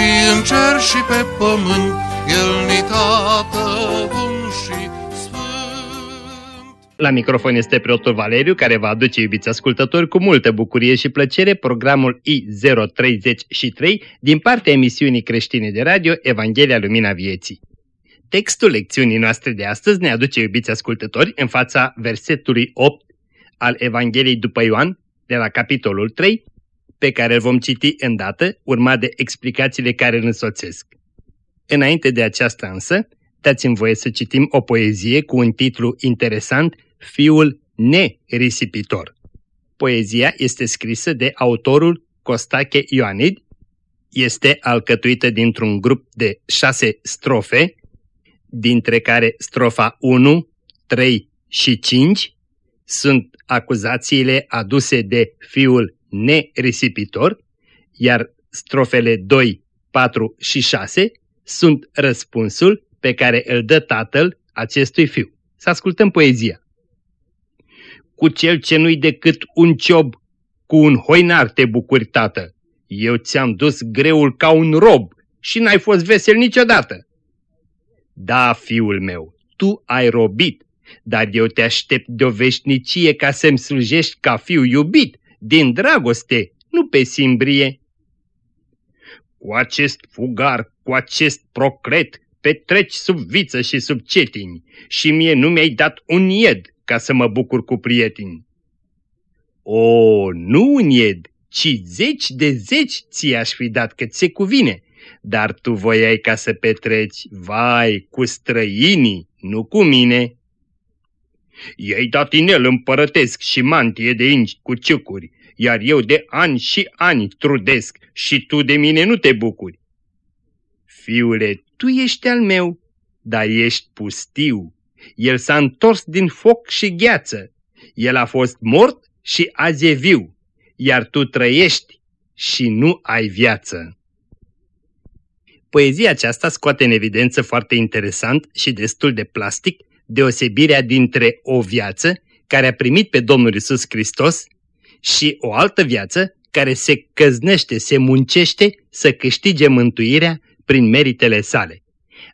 și în cer și pe pământ, El ni tată bun și la microfon este preotul Valeriu, care va aduce, iubiți ascultători, cu multă bucurie și plăcere programul I033 din partea emisiunii creștine de radio Evanghelia Lumina Vieții. Textul lecțiunii noastre de astăzi ne aduce, iubiți ascultători, în fața versetului 8 al Evangheliei după Ioan, de la capitolul 3, pe care îl vom citi îndată, urmat de explicațiile care îl însoțesc. Înainte de aceasta însă, dați-mi voie să citim o poezie cu un titlu interesant Fiul nerisipitor. Poezia este scrisă de autorul Costache Ioanid, este alcătuită dintr-un grup de șase strofe, dintre care strofa 1, 3 și 5 sunt acuzațiile aduse de fiul nerisipitor, iar strofele 2, 4 și 6 sunt răspunsul pe care îl dă tatăl acestui fiu. Să ascultăm poezia cu cel ce nu-i decât un ciob, cu un hoinar te bucuri, tată. Eu ți-am dus greul ca un rob și n-ai fost vesel niciodată. Da, fiul meu, tu ai robit, dar eu te aștept de o veșnicie ca să-mi slujești ca fiu iubit, din dragoste, nu pe simbrie. Cu acest fugar, cu acest procret, petreci sub viță și sub cetini și mie nu mi-ai dat un ied ca să mă bucur cu prieteni. O, nu un ied, ci zeci de zeci ți-aș fi dat că ți se cuvine, dar tu voiai ca să petreci, vai, cu străinii, nu cu mine. I-ai dat inel împărătesc și mantie de ingi cu ciucuri, iar eu de ani și ani trudesc și tu de mine nu te bucuri. Fiule, tu ești al meu, dar ești pustiu el s-a întors din foc și gheață. El a fost mort și azi e viu, iar tu trăiești și nu ai viață. Poezia aceasta scoate în evidență foarte interesant și destul de plastic deosebirea dintre o viață care a primit pe Domnul Isus Hristos și o altă viață care se căznește, se muncește să câștige mântuirea prin meritele sale.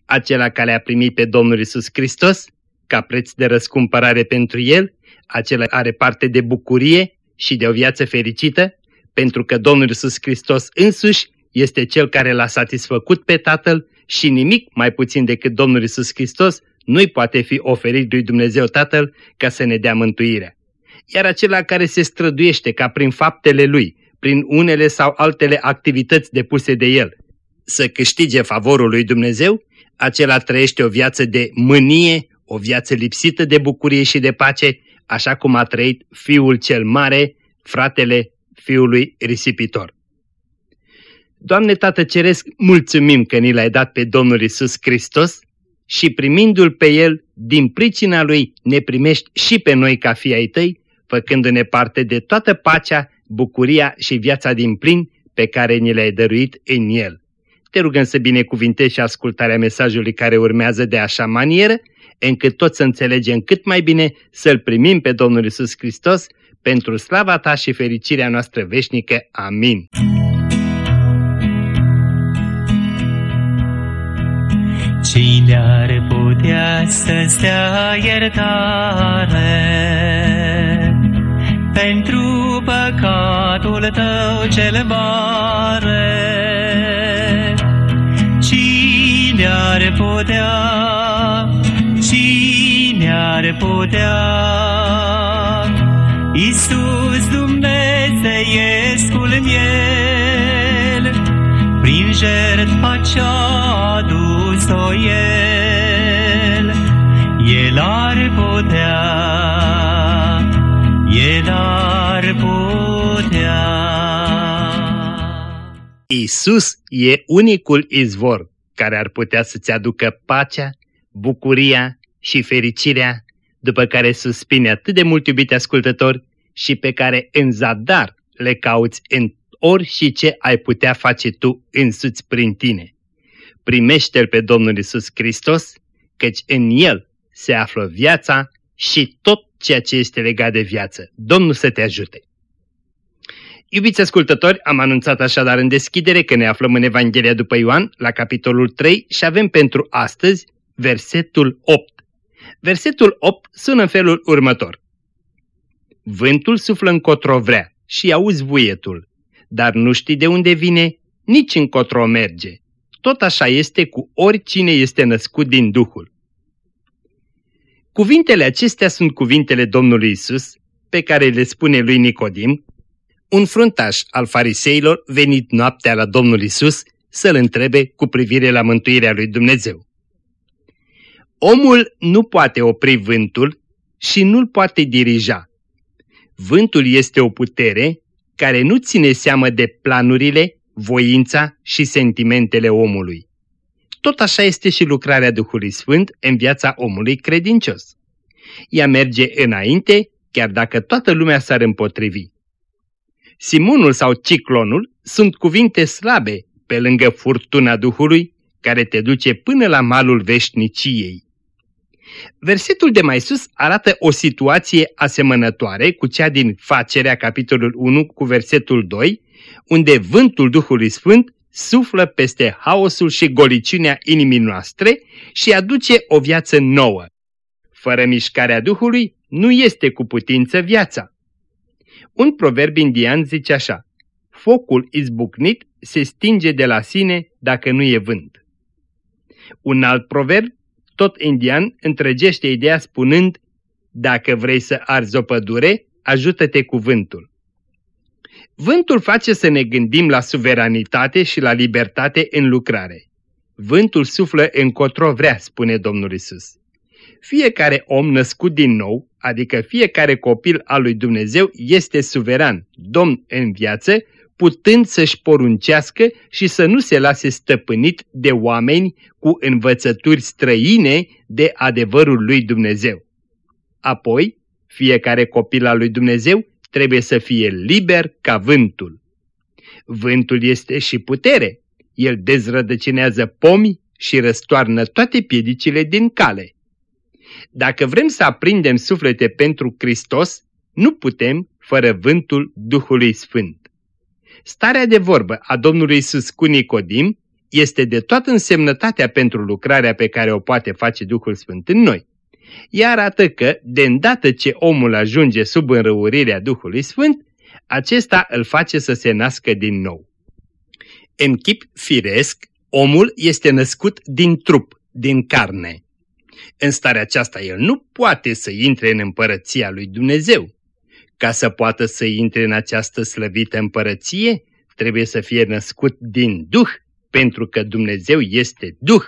Acela care a primit pe Domnul Isus Hristos ca preț de răscumpărare pentru el, acela are parte de bucurie și de o viață fericită, pentru că Domnul Iisus Hristos însuși este Cel care l-a satisfăcut pe Tatăl și nimic mai puțin decât Domnul Iisus Hristos nu-i poate fi oferit lui Dumnezeu Tatăl ca să ne dea mântuirea. Iar acela care se străduiește ca prin faptele lui, prin unele sau altele activități depuse de el, să câștige favorul lui Dumnezeu, acela trăiește o viață de mânie, o viață lipsită de bucurie și de pace, așa cum a trăit fiul cel mare, fratele fiului risipitor. Doamne Tată Ceresc, mulțumim că ni l-ai dat pe Domnul Isus Hristos și primindu-L pe El, din pricina Lui ne primești și pe noi ca fii ai Tăi, făcându-ne parte de toată pacea, bucuria și viața din plin pe care ni le-ai dăruit în El. Te rugăm să binecuvintezi și ascultarea mesajului care urmează de așa manieră, încât toți să înțelegem cât mai bine să-L primim pe Domnul Isus Hristos pentru slava Ta și fericirea noastră veșnică. Amin. Cine ar putea să-ți dea iertare pentru păcatul tău cel mare? Cine ar putea Cine ar putea? Iisus Dumnezeiescul miel, prin jertfa ce-a adus-o El, El ar putea, El ar putea. Isus e unicul izvor care ar putea să-ți aducă pacea, bucuria și fericirea după care suspine atât de mult iubite ascultători și pe care în zadar le cauți în ori și ce ai putea face tu însuți prin tine. Primește-L pe Domnul Isus Hristos, căci în El se află viața și tot ceea ce este legat de viață. Domnul să te ajute! Iubiți ascultători, am anunțat așadar în deschidere că ne aflăm în Evanghelia după Ioan, la capitolul 3 și avem pentru astăzi versetul 8. Versetul 8 sună în felul următor. Vântul suflă încotro vrea și auzi vuietul, dar nu știi de unde vine, nici încotro merge. Tot așa este cu oricine este născut din Duhul. Cuvintele acestea sunt cuvintele Domnului Isus, pe care le spune lui Nicodim, un fruntaș al fariseilor venit noaptea la Domnul Isus să-l întrebe cu privire la mântuirea lui Dumnezeu. Omul nu poate opri vântul și nu-l poate dirija. Vântul este o putere care nu ține seamă de planurile, voința și sentimentele omului. Tot așa este și lucrarea Duhului Sfânt în viața omului credincios. Ea merge înainte, chiar dacă toată lumea s-ar împotrivi. Simonul sau ciclonul sunt cuvinte slabe pe lângă furtuna Duhului care te duce până la malul veșniciei. Versetul de mai sus arată o situație asemănătoare cu cea din facerea capitolul 1 cu versetul 2, unde vântul Duhului Sfânt suflă peste haosul și goliciunea inimii noastre și aduce o viață nouă. Fără mișcarea Duhului nu este cu putință viața. Un proverb indian zice așa, focul izbucnit se stinge de la sine dacă nu e vânt. Un alt proverb tot indian întregește ideea spunând, dacă vrei să arzi o pădure, ajută-te cu vântul. Vântul face să ne gândim la suveranitate și la libertate în lucrare. Vântul suflă încotro vrea, spune Domnul Isus. Fiecare om născut din nou, adică fiecare copil al lui Dumnezeu, este suveran, domn în viață, putând să-și poruncească și să nu se lase stăpânit de oameni cu învățături străine de adevărul lui Dumnezeu. Apoi, fiecare copil al lui Dumnezeu trebuie să fie liber ca vântul. Vântul este și putere. El dezrădăcinează pomi și răstoarnă toate piedicile din cale. Dacă vrem să aprindem suflete pentru Hristos, nu putem fără vântul Duhului Sfânt. Starea de vorbă a Domnului Isus cu Nicodim este de toată însemnătatea pentru lucrarea pe care o poate face Duhul Sfânt în noi. Ea arată că, de îndată ce omul ajunge sub înrăurirea Duhului Sfânt, acesta îl face să se nască din nou. În chip firesc, omul este născut din trup, din carne. În starea aceasta el nu poate să intre în împărăția lui Dumnezeu. Ca să poată să intre în această slăvită împărăție, trebuie să fie născut din Duh, pentru că Dumnezeu este Duh.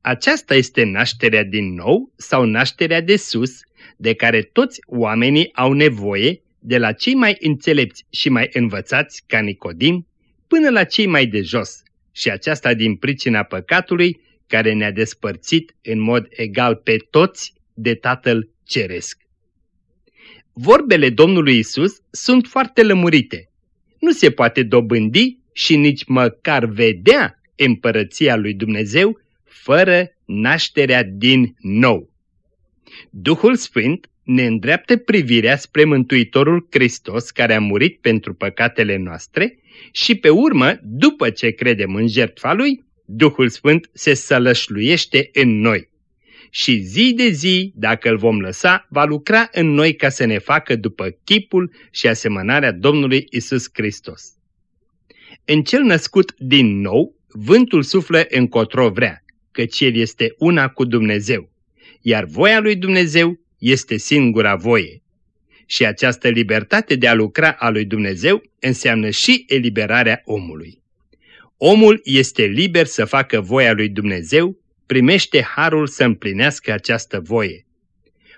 Aceasta este nașterea din nou sau nașterea de sus, de care toți oamenii au nevoie, de la cei mai înțelepți și mai învățați ca Nicodim, până la cei mai de jos, și aceasta din pricina păcatului care ne-a despărțit în mod egal pe toți de Tatăl Ceresc. Vorbele Domnului Isus sunt foarte lămurite. Nu se poate dobândi și nici măcar vedea împărăția lui Dumnezeu fără nașterea din nou. Duhul Sfânt ne îndreaptă privirea spre Mântuitorul Hristos care a murit pentru păcatele noastre și pe urmă, după ce credem în jertfa Lui, Duhul Sfânt se sălășluiește în noi și zi de zi, dacă îl vom lăsa, va lucra în noi ca să ne facă după chipul și asemănarea Domnului Isus Hristos. În cel născut din nou, vântul suflă încotro vrea, căci el este una cu Dumnezeu, iar voia lui Dumnezeu este singura voie. Și această libertate de a lucra a lui Dumnezeu înseamnă și eliberarea omului. Omul este liber să facă voia lui Dumnezeu primește harul să împlinească această voie.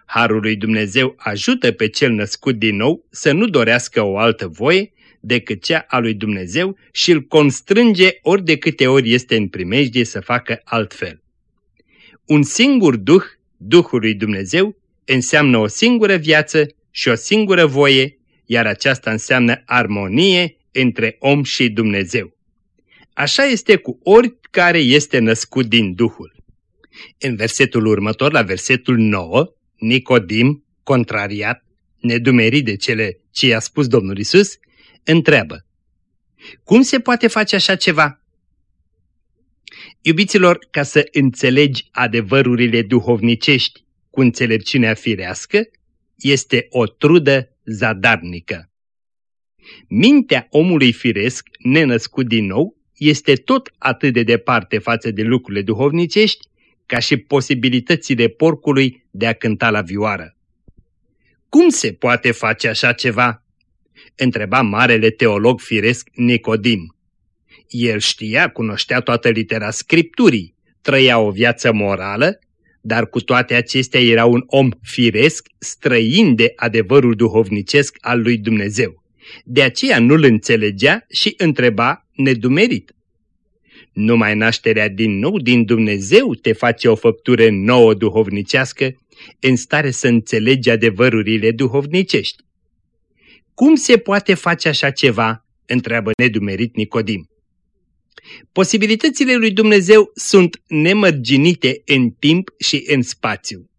Harul lui Dumnezeu ajută pe cel născut din nou să nu dorească o altă voie decât cea a lui Dumnezeu și îl constrânge ori de câte ori este în primejdie să facă altfel. Un singur Duh, Duhul lui Dumnezeu, înseamnă o singură viață și o singură voie, iar aceasta înseamnă armonie între om și Dumnezeu. Așa este cu oricare este născut din Duhul. În versetul următor, la versetul 9, Nicodim, contrariat, nedumerit de cele ce i-a spus Domnul Isus, întreabă, Cum se poate face așa ceva? Iubiților, ca să înțelegi adevărurile duhovnicești cu înțelepciunea firească, este o trudă zadarnică. Mintea omului firesc, nenăscut din nou, este tot atât de departe față de lucrurile duhovnicești, ca și posibilitățile porcului de a cânta la vioară. Cum se poate face așa ceva? Întreba marele teolog firesc Nicodim. El știa, cunoștea toată litera Scripturii, trăia o viață morală, dar cu toate acestea era un om firesc, străin de adevărul duhovnicesc al lui Dumnezeu. De aceea nu-l înțelegea și întreba nedumerit. Numai nașterea din nou din Dumnezeu te face o făptură nouă duhovnicească, în stare să înțelegi adevărurile duhovnicești. Cum se poate face așa ceva? întreabă nedumerit Nicodim. Posibilitățile lui Dumnezeu sunt nemărginite în timp și în spațiu.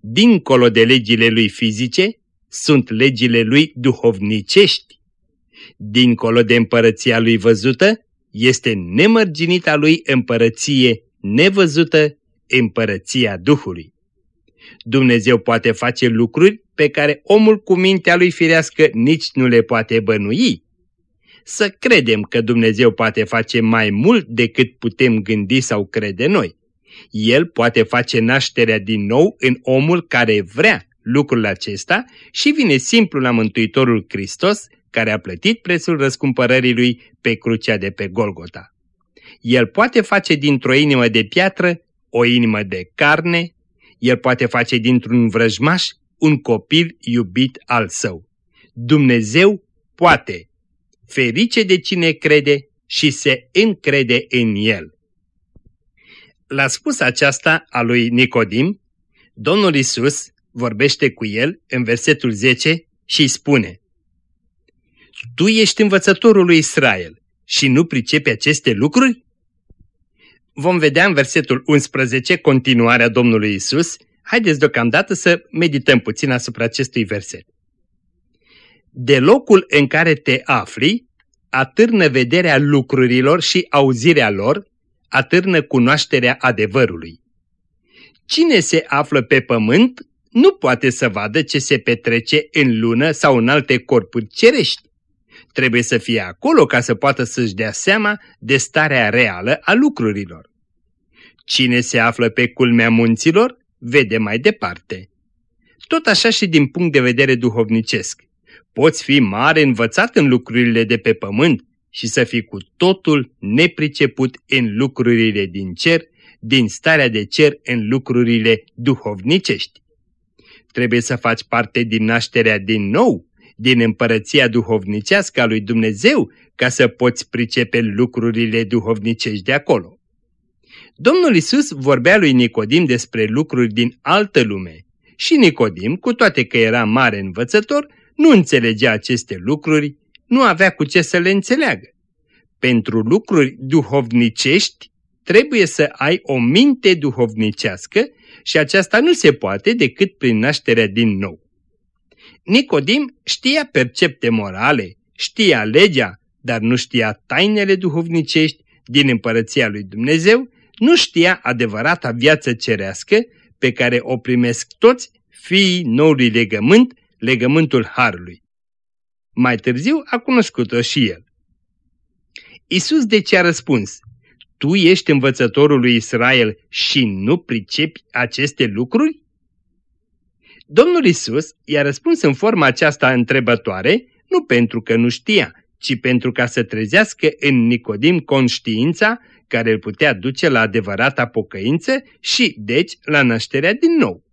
Dincolo de legile lui fizice, sunt legile lui duhovnicești. Dincolo de împărăția lui văzută, este nemărginita lui împărăție nevăzută, împărăția Duhului. Dumnezeu poate face lucruri pe care omul cu mintea lui firească nici nu le poate bănui. Să credem că Dumnezeu poate face mai mult decât putem gândi sau crede noi. El poate face nașterea din nou în omul care vrea lucrul acesta și vine simplu la Mântuitorul Hristos care a plătit prețul răscumpărării lui pe crucea de pe Golgota. El poate face dintr-o inimă de piatră o inimă de carne, el poate face dintr-un vrăjmaș un copil iubit al său. Dumnezeu poate. Ferice de cine crede și se încrede în el. L-a spus aceasta a lui Nicodim, Domnul Isus vorbește cu el în versetul 10 și spune Tu ești învățătorul lui Israel și nu pricepi aceste lucruri? Vom vedea în versetul 11 continuarea Domnului Isus. Haideți deocamdată să medităm puțin asupra acestui verset. De locul în care te afli, atârnă vederea lucrurilor și auzirea lor, atârnă cunoașterea adevărului. Cine se află pe pământ nu poate să vadă ce se petrece în lună sau în alte corpuri cerești. Trebuie să fie acolo ca să poată să-și dea seama de starea reală a lucrurilor. Cine se află pe culmea munților, vede mai departe. Tot așa și din punct de vedere duhovnicesc. Poți fi mare învățat în lucrurile de pe pământ și să fii cu totul nepriceput în lucrurile din cer, din starea de cer în lucrurile duhovnicești. Trebuie să faci parte din nașterea din nou, din împărăția duhovnicească a lui Dumnezeu, ca să poți pricepe lucrurile duhovnicești de acolo. Domnul Isus vorbea lui Nicodim despre lucruri din altă lume și Nicodim, cu toate că era mare învățător, nu înțelegea aceste lucruri, nu avea cu ce să le înțeleagă. Pentru lucruri duhovnicești trebuie să ai o minte duhovnicească și aceasta nu se poate decât prin nașterea din nou. Nicodim știa percepte morale, știa legea, dar nu știa tainele duhovnicești din împărăția lui Dumnezeu, nu știa adevărata viață cerească pe care o primesc toți fiii noului legământ, legământul Harului. Mai târziu a cunoscut-o și el. Isus de ce a răspuns? Tu ești învățătorul lui Israel și nu pricepi aceste lucruri? Domnul Isus i-a răspuns în forma aceasta întrebătoare, nu pentru că nu știa, ci pentru ca să trezească în Nicodim conștiința care îl putea duce la adevărata pocăință și, deci, la nașterea din nou.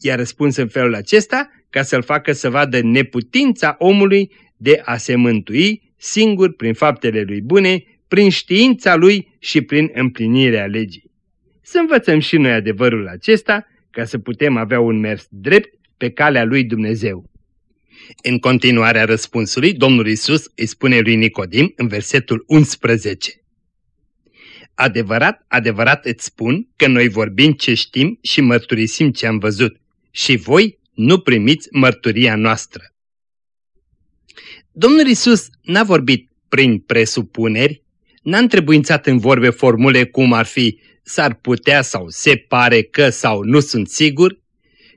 I-a răspuns în felul acesta ca să-l facă să vadă neputința omului de a se mântui singur prin faptele lui bune, prin știința lui și prin împlinirea legii. Să învățăm și noi adevărul acesta ca să putem avea un mers drept pe calea lui Dumnezeu. În continuarea răspunsului, Domnul Isus îi spune lui Nicodim în versetul 11. Adevărat, adevărat îți spun că noi vorbim ce știm și mărturisim ce am văzut și voi nu primiți mărturia noastră. Domnul Isus n-a vorbit prin presupuneri, n-a întrebuințat în vorbe formule cum ar fi s-ar putea sau se pare că sau nu sunt sigur,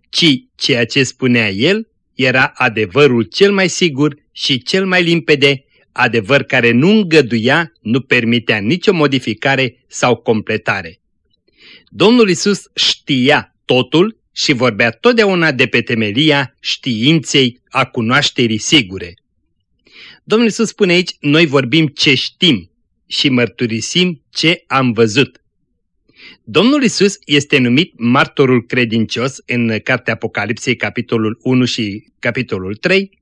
ci ceea ce spunea el era adevărul cel mai sigur și cel mai limpede, adevăr care nu îngăduia, nu permitea nicio modificare sau completare. Domnul Isus știa totul și vorbea totdeauna de pe temelia științei a cunoașterii sigure. Domnul Isus spune aici, noi vorbim ce știm și mărturisim ce am văzut. Domnul Isus este numit martorul credincios în cartea Apocalipsei, capitolul 1 și capitolul 3.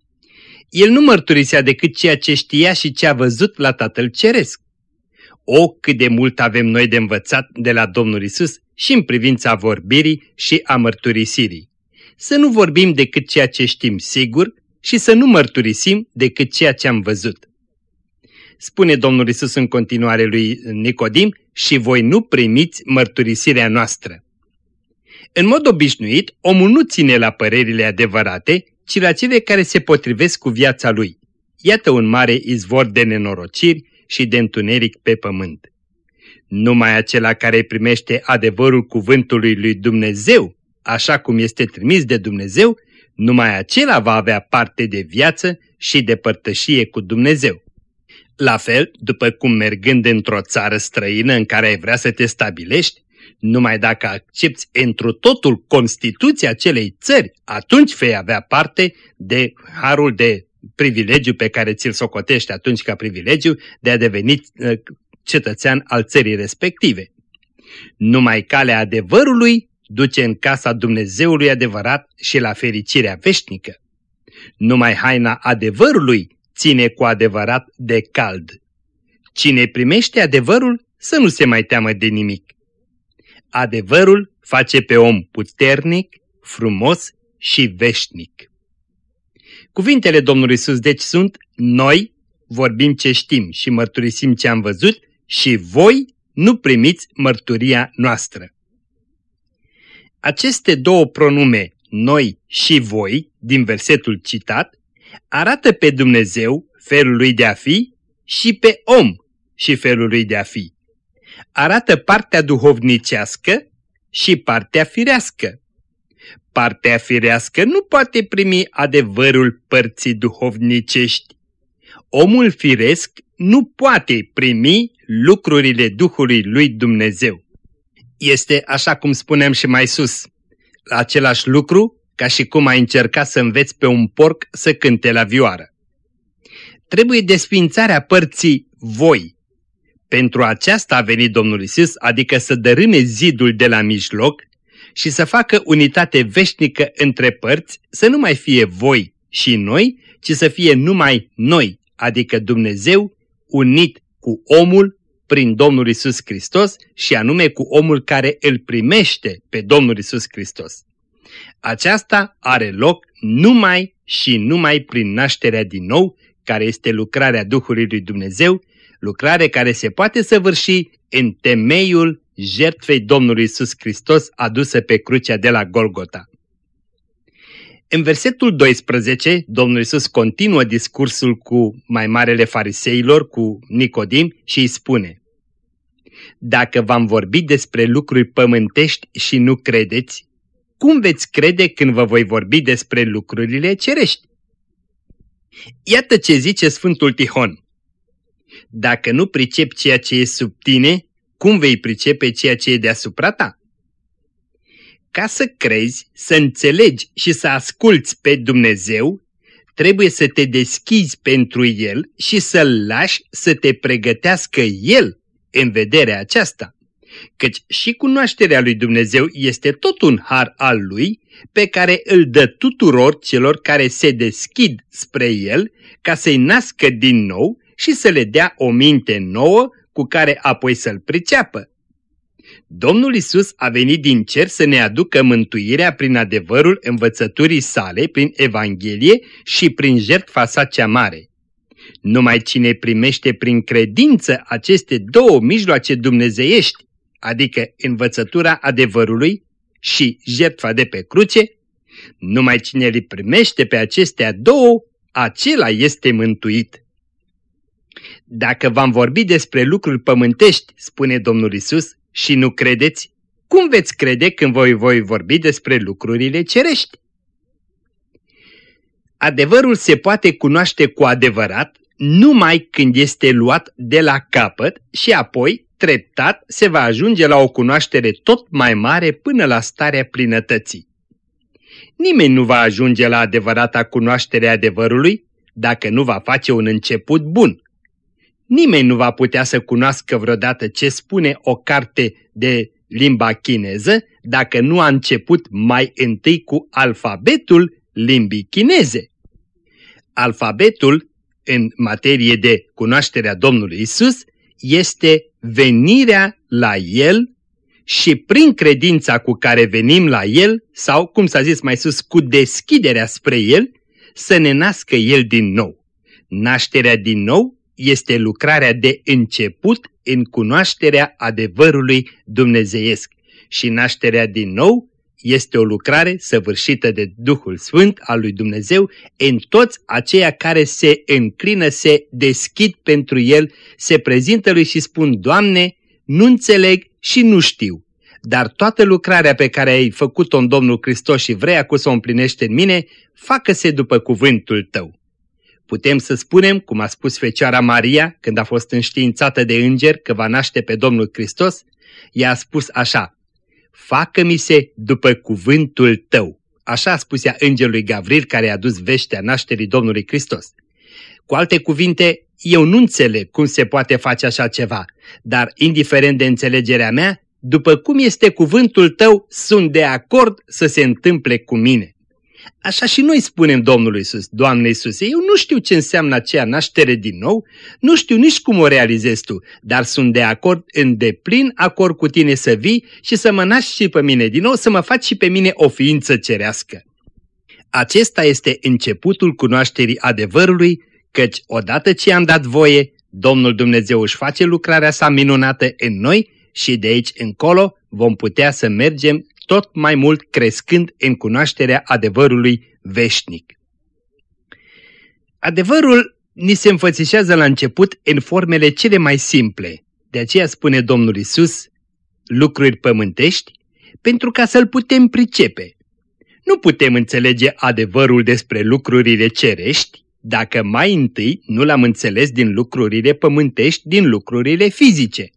El nu mărturisea decât ceea ce știa și ce a văzut la Tatăl Ceresc. O, cât de mult avem noi de învățat de la Domnul Isus și în privința vorbirii și a mărturisirii. Să nu vorbim decât ceea ce știm sigur și să nu mărturisim decât ceea ce am văzut. Spune Domnul Isus în continuare lui Nicodim, și voi nu primiți mărturisirea noastră. În mod obișnuit, omul nu ține la părerile adevărate, ci la cele care se potrivesc cu viața lui. Iată un mare izvor de nenorociri și de întuneric pe pământ. Numai acela care primește adevărul cuvântului lui Dumnezeu, așa cum este trimis de Dumnezeu, numai acela va avea parte de viață și de părtășie cu Dumnezeu. La fel, după cum mergând într-o țară străină în care ai vrea să te stabilești, numai dacă accepti întru totul Constituția acelei țări, atunci vei avea parte de harul de privilegiu pe care ți-l socotești atunci ca privilegiu de a deveni uh, cetățean al țării respective. Numai calea adevărului duce în casa Dumnezeului adevărat și la fericirea veșnică. Numai haina adevărului ține cu adevărat de cald. Cine primește adevărul să nu se mai teamă de nimic. Adevărul face pe om puternic, frumos și veșnic. Cuvintele Domnului Isus deci sunt noi vorbim ce știm și mărturisim ce am văzut și voi nu primiți mărturia noastră. Aceste două pronume, noi și voi, din versetul citat, arată pe Dumnezeu felul lui de a fi și pe om și felul lui de a fi. Arată partea duhovnicească și partea firească. Partea firească nu poate primi adevărul părții duhovnicești. Omul firesc nu poate primi lucrurile Duhului lui Dumnezeu. Este, așa cum spuneam și mai sus, același lucru ca și cum ai încerca să înveți pe un porc să cânte la vioară. Trebuie desfințarea părții voi. Pentru aceasta a venit Domnul Isus, adică să dărâme zidul de la mijloc și să facă unitate veșnică între părți, să nu mai fie voi și noi, ci să fie numai noi, adică Dumnezeu unit cu omul prin Domnul Isus Hristos și anume cu omul care îl primește pe Domnul Isus Hristos. Aceasta are loc numai și numai prin nașterea din nou, care este lucrarea Duhului lui Dumnezeu, lucrare care se poate săvârși în temeiul jertfei Domnului Isus Hristos adusă pe crucea de la Golgota. În versetul 12, Domnul Isus continuă discursul cu mai marele fariseilor, cu Nicodim și îi spune Dacă v-am vorbit despre lucruri pământești și nu credeți, cum veți crede când vă voi vorbi despre lucrurile cerești? Iată ce zice Sfântul Tihon. Dacă nu pricep ceea ce e sub tine, cum vei pricepe ceea ce e deasupra ta? Ca să crezi, să înțelegi și să asculți pe Dumnezeu, trebuie să te deschizi pentru El și să-L lași să te pregătească El în vederea aceasta căci și cunoașterea lui Dumnezeu este tot un har al lui pe care îl dă tuturor celor care se deschid spre el ca să-i nască din nou și să le dea o minte nouă cu care apoi să-l priceapă. Domnul Isus a venit din cer să ne aducă mântuirea prin adevărul învățăturii sale, prin Evanghelie și prin jertfa sa cea mare. Numai cine primește prin credință aceste două mijloace dumnezeiești, adică învățătura adevărului și jertfa de pe cruce, numai cine le primește pe acestea două, acela este mântuit. Dacă v-am vorbit despre lucruri pământești, spune Domnul Isus, și nu credeți, cum veți crede când voi voi vorbi despre lucrurile cerești? Adevărul se poate cunoaște cu adevărat numai când este luat de la capăt și apoi, treptat, se va ajunge la o cunoaștere tot mai mare până la starea plinătății. Nimeni nu va ajunge la adevărata cunoaștere adevărului dacă nu va face un început bun. Nimeni nu va putea să cunoască vreodată ce spune o carte de limba chineză dacă nu a început mai întâi cu alfabetul limbii chineze. Alfabetul, în materie de cunoașterea Domnului Isus, este venirea la El și prin credința cu care venim la El, sau, cum s-a zis mai sus, cu deschiderea spre El, să ne nască El din nou. Nașterea din nou este lucrarea de început în cunoașterea adevărului dumnezeiesc și nașterea din nou este o lucrare săvârșită de Duhul Sfânt al lui Dumnezeu în toți aceia care se înclină, se deschid pentru El, se prezintă lui și spun, Doamne, nu înțeleg și nu știu, dar toată lucrarea pe care ai făcut-o în Domnul Hristos și vrei acum să o împlinești în mine, facă-se după cuvântul Tău. Putem să spunem, cum a spus Fecioara Maria când a fost înștiințată de înger că va naște pe Domnul Hristos, ea a spus așa, Facă-mi se după cuvântul tău. Așa a spus ea îngerului Gavril care a dus veștea nașterii Domnului Hristos. Cu alte cuvinte, eu nu înțeleg cum se poate face așa ceva, dar indiferent de înțelegerea mea, după cum este cuvântul tău, sunt de acord să se întâmple cu mine. Așa și noi spunem Domnului Iisus, Doamne Iisuse, eu nu știu ce înseamnă aceea naștere din nou, nu știu nici cum o realizezi tu, dar sunt de acord, în deplin acord cu tine să vii și să mă naști și pe mine din nou, să mă faci și pe mine o ființă cerească. Acesta este începutul cunoașterii adevărului, căci odată ce am dat voie, Domnul Dumnezeu își face lucrarea sa minunată în noi și de aici încolo vom putea să mergem tot mai mult crescând în cunoașterea adevărului veșnic. Adevărul ni se înfățișează la început în formele cele mai simple. De aceea spune Domnul Isus, lucruri pământești, pentru ca să-l putem pricepe. Nu putem înțelege adevărul despre lucrurile cerești dacă mai întâi nu l-am înțeles din lucrurile pământești, din lucrurile fizice.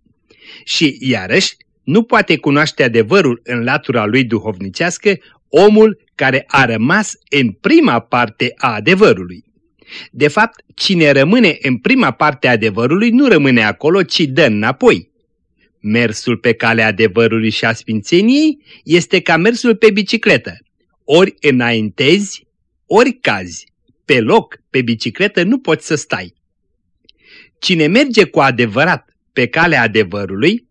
Și iarăși nu poate cunoaște adevărul în latura lui duhovnicească omul care a rămas în prima parte a adevărului. De fapt, cine rămâne în prima parte a adevărului nu rămâne acolo, ci dă înapoi. Mersul pe calea adevărului și a sfințeniei este ca mersul pe bicicletă. Ori înaintezi, ori cazi. Pe loc, pe bicicletă, nu poți să stai. Cine merge cu adevărat pe calea adevărului,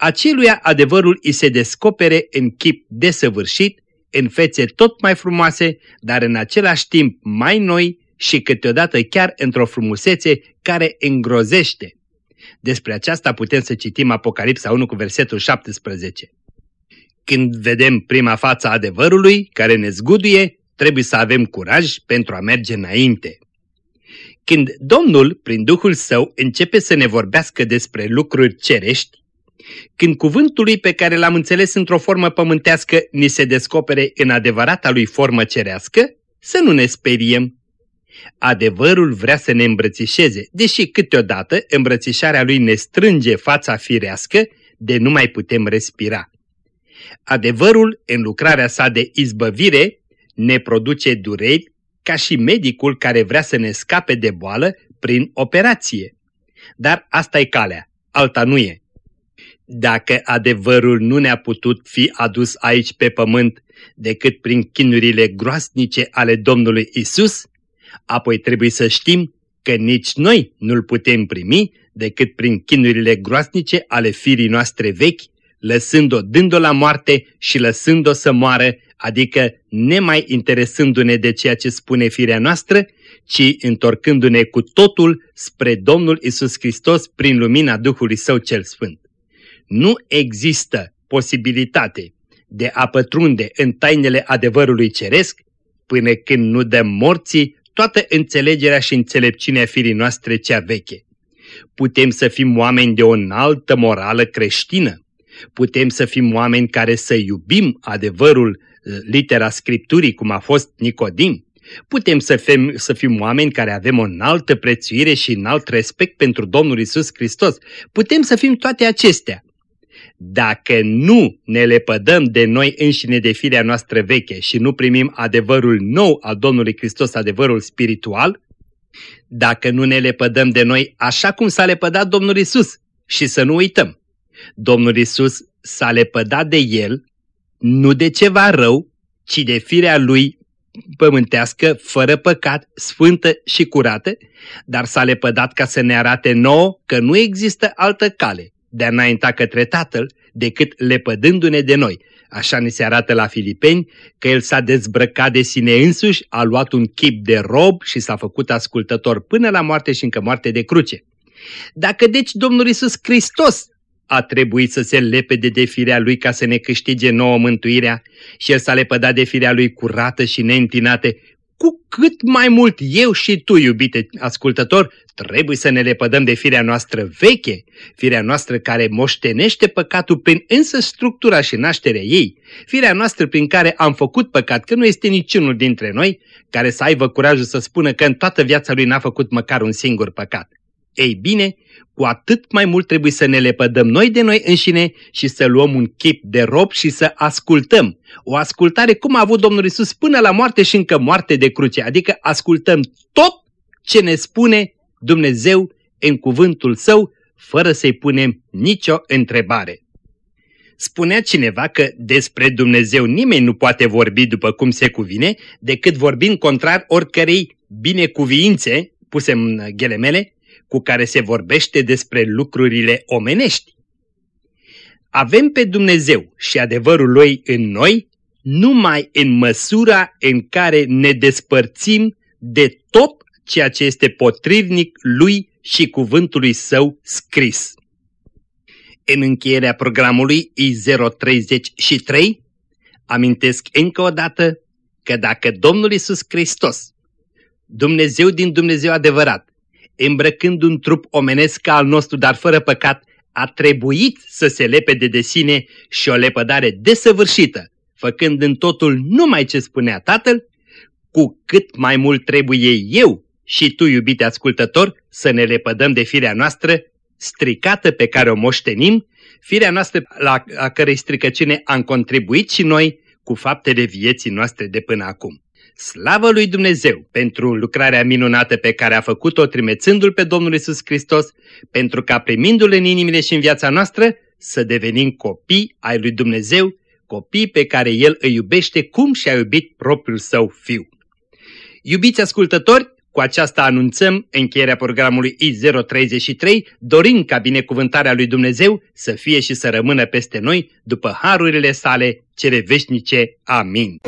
aceluia adevărul îi se descopere în chip desăvârșit, în fețe tot mai frumoase, dar în același timp mai noi și câteodată chiar într-o frumusețe care îngrozește. Despre aceasta putem să citim Apocalipsa 1 cu versetul 17. Când vedem prima față adevărului care ne zguduie, trebuie să avem curaj pentru a merge înainte. Când Domnul, prin Duhul Său, începe să ne vorbească despre lucruri cerești, când cuvântul lui pe care l-am înțeles într-o formă pământească ni se descopere în adevărata lui formă cerească, să nu ne speriem. Adevărul vrea să ne îmbrățișeze, deși câteodată îmbrățișarea lui ne strânge fața firească de nu mai putem respira. Adevărul, în lucrarea sa de izbăvire, ne produce dureri ca și medicul care vrea să ne scape de boală prin operație. Dar asta e calea, alta nu e. Dacă adevărul nu ne-a putut fi adus aici pe pământ decât prin chinurile groasnice ale Domnului Isus, apoi trebuie să știm că nici noi nu-l putem primi decât prin chinurile groasnice ale firii noastre vechi, lăsând-o, dând-o la moarte și lăsând-o să moară, adică nemai interesându-ne de ceea ce spune firea noastră, ci întorcându-ne cu totul spre Domnul Isus Hristos prin lumina Duhului Său cel Sfânt. Nu există posibilitate de a pătrunde în tainele adevărului ceresc până când nu dăm morții toată înțelegerea și înțelepciunea firii noastre cea veche. Putem să fim oameni de o înaltă morală creștină, putem să fim oameni care să iubim adevărul uh, litera Scripturii, cum a fost Nicodim, putem să fim, să fim oameni care avem o înaltă prețuire și înalt respect pentru Domnul Isus Hristos, putem să fim toate acestea, dacă nu ne lepădăm de noi înșine de firea noastră veche și nu primim adevărul nou al Domnului Hristos, adevărul spiritual, dacă nu ne lepădăm de noi așa cum s-a lepădat Domnul Isus și să nu uităm, Domnul Isus s-a lepădat de El nu de ceva rău, ci de firea Lui pământească, fără păcat, sfântă și curată, dar s-a lepădat ca să ne arate nouă că nu există altă cale de a înainta către Tatăl decât lepădându-ne de noi. Așa ne se arată la Filipeni că el s-a dezbrăcat de sine însuși, a luat un chip de rob și s-a făcut ascultător până la moarte și încă moarte de cruce. Dacă deci Domnul Isus Hristos a trebuit să se lepede de firea lui ca să ne câștige nouă mântuirea și el s-a lepădat de firea lui curată și neîntinată, cu cât mai mult eu și tu, iubite ascultător, trebuie să ne lepădăm de firea noastră veche, firea noastră care moștenește păcatul prin însă structura și nașterea ei, firea noastră prin care am făcut păcat, că nu este niciunul dintre noi care să aibă curajul să spună că în toată viața lui n-a făcut măcar un singur păcat. Ei bine, cu atât mai mult trebuie să ne lepădăm noi de noi înșine și să luăm un chip de rob și să ascultăm. O ascultare cum a avut Domnul Isus până la moarte și încă moarte de cruce, adică ascultăm tot ce ne spune Dumnezeu în cuvântul Său, fără să-i punem nicio întrebare. Spunea cineva că despre Dumnezeu nimeni nu poate vorbi după cum se cuvine, decât vorbind contrar oricărei binecuviințe, puse în ghelemele, cu care se vorbește despre lucrurile omenești. Avem pe Dumnezeu și adevărul Lui în noi numai în măsura în care ne despărțim de tot ceea ce este potrivnic Lui și cuvântului Său scris. În încheierea programului I033 amintesc încă o dată că dacă Domnul Isus Hristos, Dumnezeu din Dumnezeu adevărat, îmbrăcând un trup omenesc ca al nostru, dar fără păcat, a trebuit să se lepede de sine și o lepădare desăvârșită, făcând în totul numai ce spunea Tatăl, cu cât mai mult trebuie eu și tu, iubite ascultător, să ne lepădăm de firea noastră stricată pe care o moștenim, firea noastră la a cărei stricăciune am contribuit și noi cu faptele vieții noastre de până acum. Slavă lui Dumnezeu pentru lucrarea minunată pe care a făcut-o trimețându-L pe Domnul Isus Hristos, pentru ca primindu-L în inimile și în viața noastră să devenim copii ai lui Dumnezeu, copii pe care El îi iubește cum și-a iubit propriul Său Fiu. Iubiți ascultători, cu aceasta anunțăm încheierea programului I033, dorind ca binecuvântarea lui Dumnezeu să fie și să rămână peste noi după harurile sale cele veșnice. Amin.